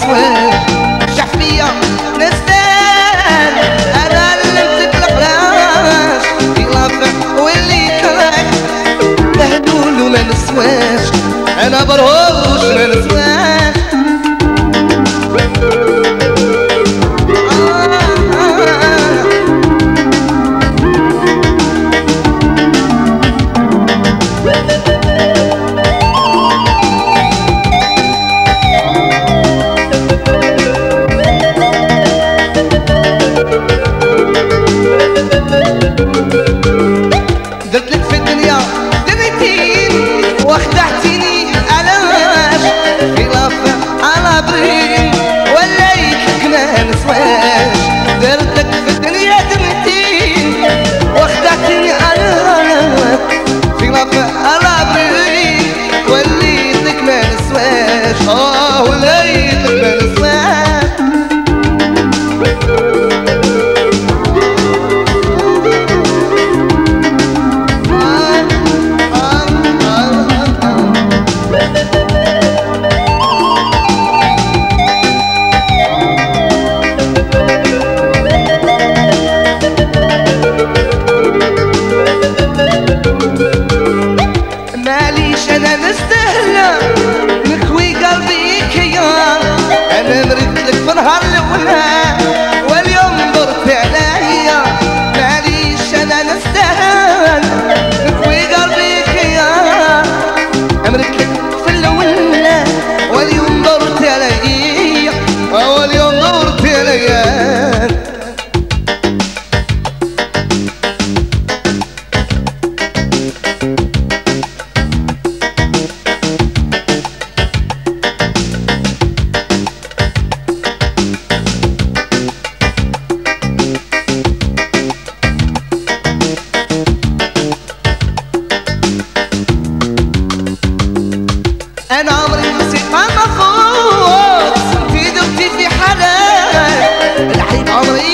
swear. أنا مستهلة. مكوي قلبي كيان أنا مريت لك من هالولا أنا عمري نسيت ما خلص انتي في حالة الحين عمري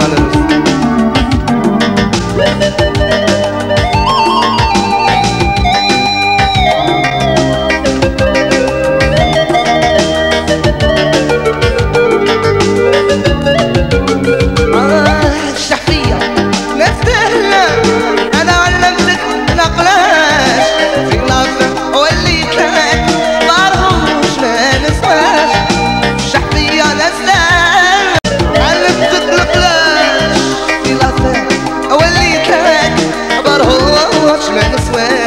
others. swear.